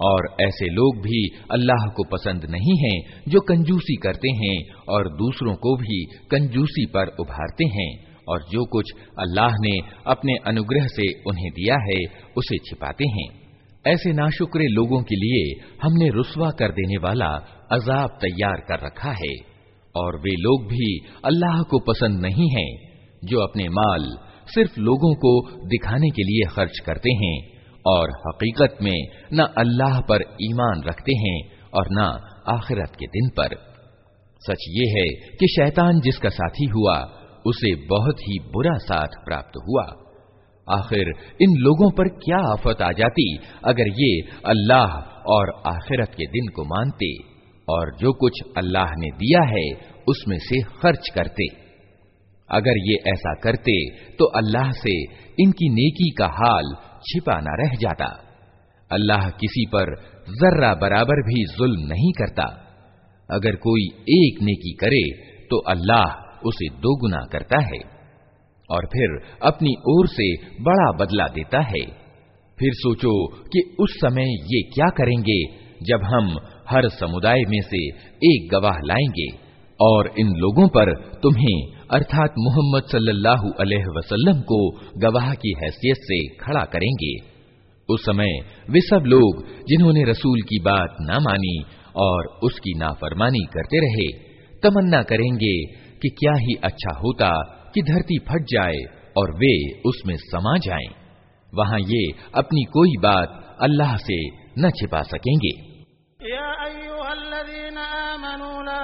और ऐसे लोग भी अल्लाह को पसंद नहीं हैं जो कंजूसी करते हैं और दूसरों को भी कंजूसी पर उभारते हैं और जो कुछ अल्लाह ने अपने अनुग्रह से उन्हें दिया है उसे छिपाते हैं ऐसे नाशुक्रे लोगों के लिए हमने रुसवा कर देने वाला अजाब तैयार कर रखा है और वे लोग भी अल्लाह को पसंद नहीं हैं, जो अपने माल सिर्फ़ लोगों को दिखाने के लिए खर्च करते हैं, और हकीकत में न अल्लाह पर ईमान रखते हैं और न आखिरत के दिन पर। सच ये है कि शैतान जिसका साथी हुआ, उसे बहुत ही बुरा साथ प्राप्त हुआ। आखिर इन लोगों पर क्या आफत आ जाती, अगर ये अल्लाह और आखिरत के दिन को मानते? और जो कुछ अल्लाह ने दिया है, उसमें से खर्च करते। अगर ये ऐसा करते तो अल्लाह से इनकी नेकी का हाल छिपा न रह जाता। अल्लाह किसी पर जर्रा बराबर भी जुल्म नहीं करता। अगर कोई एक नेकी करे तो अल्लाह उसे दोगुना करता है और फिर अपनी ओर से बड़ा बदला देता है। फिर सोचो कि उस समय ये क्या करेंगे जब हम हर समुदाय में से एक गवाह लाएँगे और इन लोगों पर तुम्हें, अर्थात मोहम्मद सल्लल्लाहु अलैहि वसल्लम को गवाह की हैसियत से खड़ा करेंगे उस समय वे सब लोग जिन्होंने रसूल की बात न मानी और उसकी नाफरमानी करते रहे, तमन्ना करेंगे कि क्या ही अच्छा होता कि धरती फट जाए और वे उसमें समा जाएँ। वहाँ ये अपनी कोई बात अल्लाह से न छिपा सकेंगे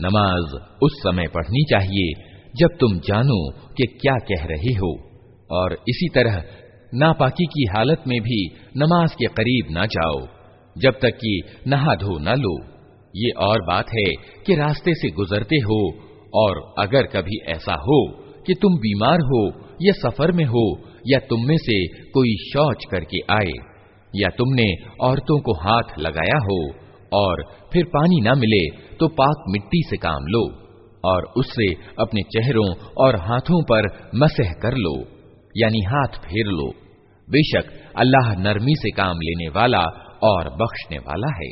नमाज़ उस समय पढ़नी चाहिए, जब तुम जानो कि क्या कह रहे हो। और इसी तरह नापाकी की हालत में भी नमाज़ के करीब ना जाओ, जब तक कि नहा धो न लो। ये और बात है कि रास्ते से गुजरते हो, और अगर कभी ऐसा हो कि तुम बीमार हो, या सफ़र में हो, या तुम में से कोई शौच करके आए, या तुमने औरतों को हाथ लगाया हो और फिर पानी ना मिले तो पाक मिट्टी से काम लो और उससे अपने चेहरों और हाथों पर मसह कर लो, यानी हाथ फेर लो। बेशक अल्लाह नरमी से काम लेने वाला और बख्शने वाला है।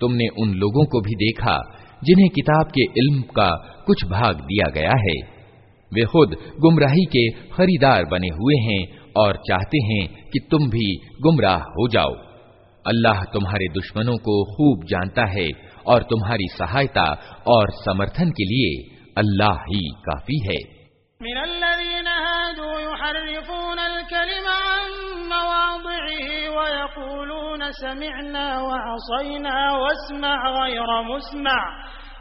तुमने उन लोगों को भी देखा जिन्हें किताब के इल्म का कुछ भाग दिया गया है। वे खुद गुमराही के खरीदार बने हुए हैं और चाहते हैं कि तुम भी गुमराह हो जाओ। अल्लाह तुम्हारे दुश्मनों को खूब जानता है और तुम्हारी सहायता और समर्थन के लिए अल्लाह ही काफी है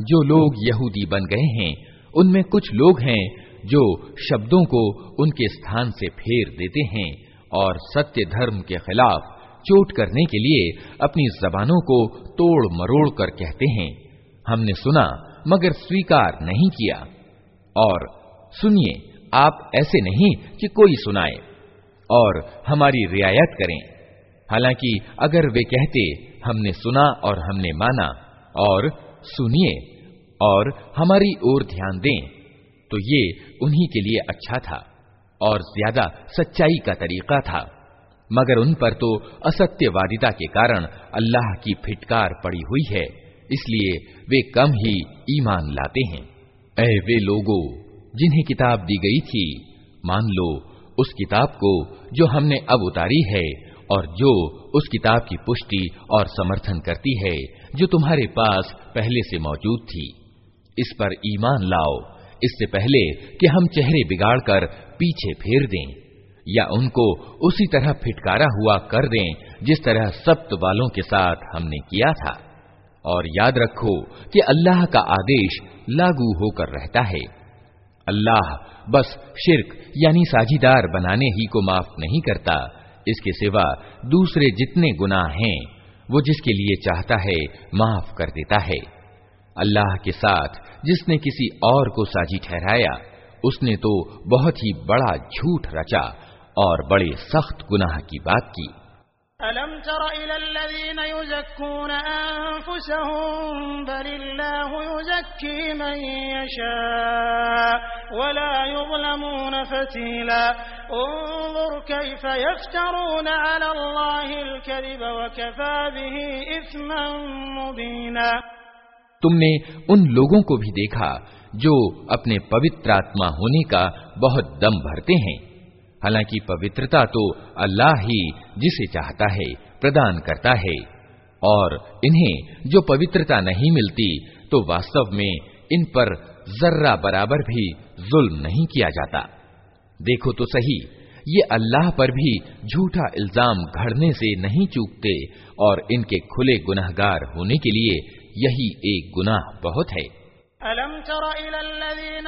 जो लोग यहूदी बन गए हैं, उनमें कुछ लोग हैं जो शब्दों को उनके स्थान से फेर देते हैं और सत्य धर्म के खिलाफ चोट करने के लिए अपनी जबानों को तोड़ मरोड़ कर कहते हैं। हमने सुना, मगर स्वीकार नहीं किया। और सुनिए, आप ऐसे नहीं कि कोई सुनाए और हमारी रियायत करें। हालाँकि अगर वे कहते, हमने सुना और हमने माना, और सुनिए और हमारी ओर ध्यान दें। तो ये उन्हीं के लिए अच्छा था और ज़्यादा सच्चाई का तरीका था। मगर उन पर तो असत्यवादिता के कारण अल्लाह की फिटकार पड़ी हुई है, इसलिए वे कम ही ईमान लाते हैं। ऐ वे लोगों, जिन्हें किताब दी गई थी, मान लो, उस किताब को जो हमने अब उतारी है और जो उस किताब की पुष्टि और समर्थन करती है, जो तुम्हारे पास पहले से मौजूद थी। इस पर ईमान लाओ। इससे पहले कि हम चेहरे बिगाड़कर पीछे फेर दें, या उनको उसी तरह फिटकारा हुआ कर दें, जिस तरह सप्त वालों के साथ हमने किया था। और याद रखो कि अल्लाह का आदेश लागू होकर रहता है। अल्लाह बस शिरक, यानी साझीदार बनाने ही को माफ़ नहीं करता। इसके सिवा दूसरे जितने गुनाह हैं, वो जिसके लिए चाहता है, माफ़ कर देता है। अल्लाह के साथ जिसने किसी और को साजी ठहराया, उसने तो बहुत ही बड़ा झूठ रचा और बड़े सख्त गुनाह की बात की। अलम फतीला तुमने उन लोगों को भी देखा जो अपने पवित्र आत्मा होने का बहुत दम भरते हैं। हालाँकि पवित्रता तो अल्लाह ही जिसे चाहता है, प्रदान करता है। और इन्हें जो पवित्रता नहीं मिलती तो वास्तव में इन पर जर्रा बराबर भी जुल्म नहीं किया जाता। देखो तो सही ये अल्लाह पर भी झूठा इल्जाम घड़ने से नहीं चूकते और इनके खुले गुनाहगार होने के लिए यही एक गुनाह बहुत है अलम तरदीन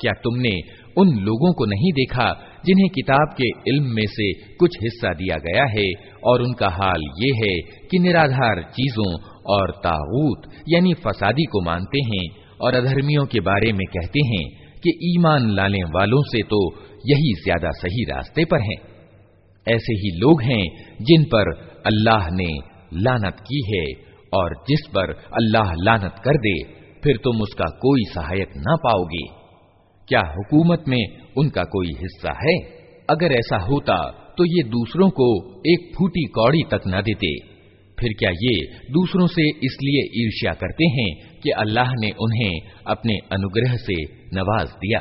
क्या तुमने उन लोगों को नहीं देखा जिन्हें किताब के इल्म में से कुछ हिस्सा दिया गया है और उनका हाल ये है कि निराधार चीजों और ताऊत यानी फसादी को मानते हैं और अधर्मियों के बारे में कहते हैं कि ईमान लाने वालों से तो यही ज्यादा सही रास्ते पर हैं ऐसे ही लोग हैं जिन पर अल्लाह ने लानत की है, और जिस पर अल्लाह लानत कर दे, फिर तुम उसका कोई सहायक न पाओगे। क्या हुकूमत में उनका कोई हिस्सा है? अगर ऐसा होता तो ये दूसरों को एक फूटी कौड़ी तक न देते। फिर क्या ये दूसरों से इसलिए ईर्ष्या करते हैं कि अल्लाह ने उन्हें अपने अनुग्रह से नवाज़ दिया?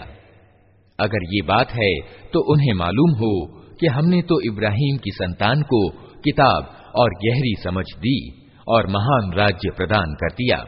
अगर ये बात है तो उन्हें मालूम हो कि हमने तो इब्राहिम की संतान को किताब और गहरी समझ दी और महान राज्य प्रदान कर दिया।